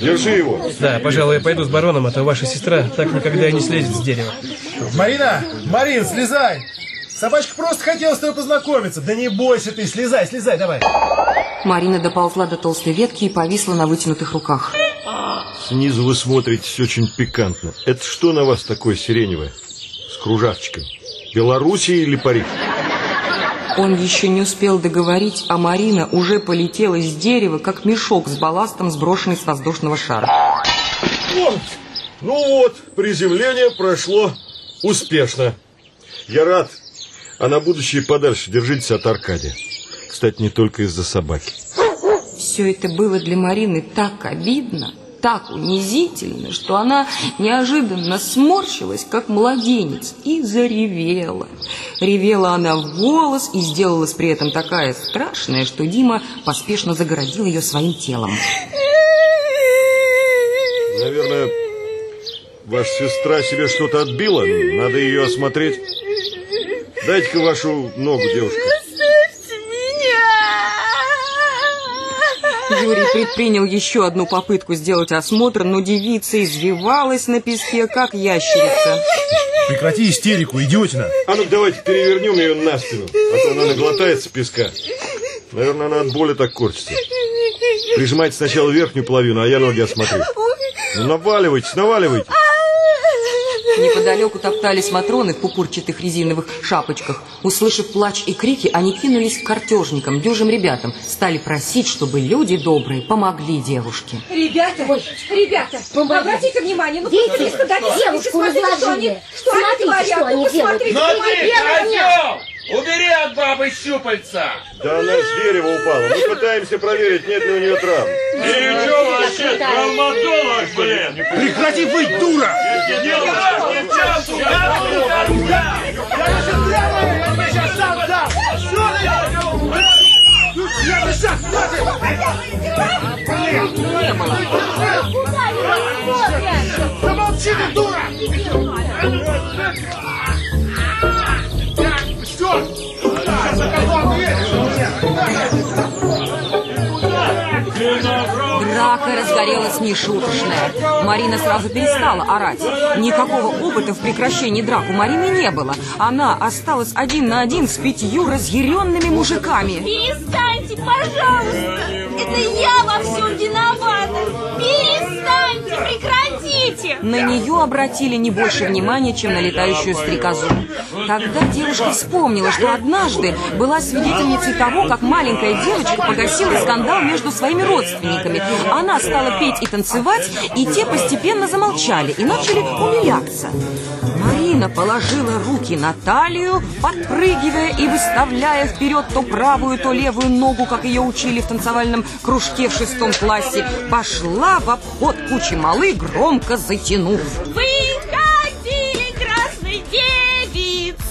Держи его. Да, пожалуй, я пойду с бароном, а то ваша сестра так никогда и не слезет с дерева. Марина! Марин, слезай! Собачка просто хотела с тобой познакомиться. Да не бойся ты, слезай, слезай, давай. Марина доползла до толстой ветки и повисла на вытянутых руках. Снизу вы смотритесь очень пикантно. Это что на вас такое сиреневое? С кружавчиками. Белоруссия или Париж? Он еще не успел договорить, а Марина уже полетела с дерева, как мешок с балластом, сброшенный с воздушного шара. Вот. Ну вот, приземление прошло успешно. Я рад. А на будущее подальше держитесь от Аркадия. Кстати, не только из-за собаки. Все это было для Марины так обидно, так унизительно, что она неожиданно сморщилась, как младенец, и заревела. Ревела она в голос и сделалась при этом такая страшная, что Дима поспешно загородил ее своим телом. Наверное, ваша сестра себе что-то отбила. Надо ее осмотреть. Дайте-ка вашу ногу, девушка. Юрий предпринял еще одну попытку сделать осмотр, но девица извивалась на песке, как ящерица. Прекрати истерику, идиотина. А ну давайте перевернем ее на спину, а то она наглотается песка. Наверное, она от боли так корчится. Прижимайте сначала верхнюю половину, а я ноги осмотрю. Ну наваливайтесь, наваливайтесь. Неподалеку топтались матроны в пупурчатых резиновых шапочках. Услышав плач и крики, они кинулись к картежникам, дюжим ребятам. Стали просить, чтобы люди добрые помогли девушке. Ребята, Ой, ребята, помогите. обратите внимание, ну Дети, просто девушку разложили. Что они, что они творят. Что они делают. Смотри, Убери от бабы щупальца! Да она с дерева упала. Мы пытаемся проверить, нет ли у нее травм. Ты что вообще, блин? Прекрати выть, дура! Замолчи ты, дура! Разгорелась нешуточная. Марина сразу перестала орать. Никакого опыта в прекращении драк у Марины не было. Она осталась один на один с пятью разъяренными мужиками. Перестаньте, пожалуйста! Это я во всем виновата! На нее обратили не больше внимания, чем на летающую стрекозу. Тогда девушка вспомнила, что однажды была свидетельницей того, как маленькая девочка погасила скандал между своими родственниками. Она стала петь и танцевать, и те постепенно замолчали и начали умиляться. Марина положила руки на талию, подпрыгивая и выставляя вперед то правую, то левую ногу, как ее учили в танцевальном кружке в шестом классе. Пошла в обход кучи малы, громко затянув. Вы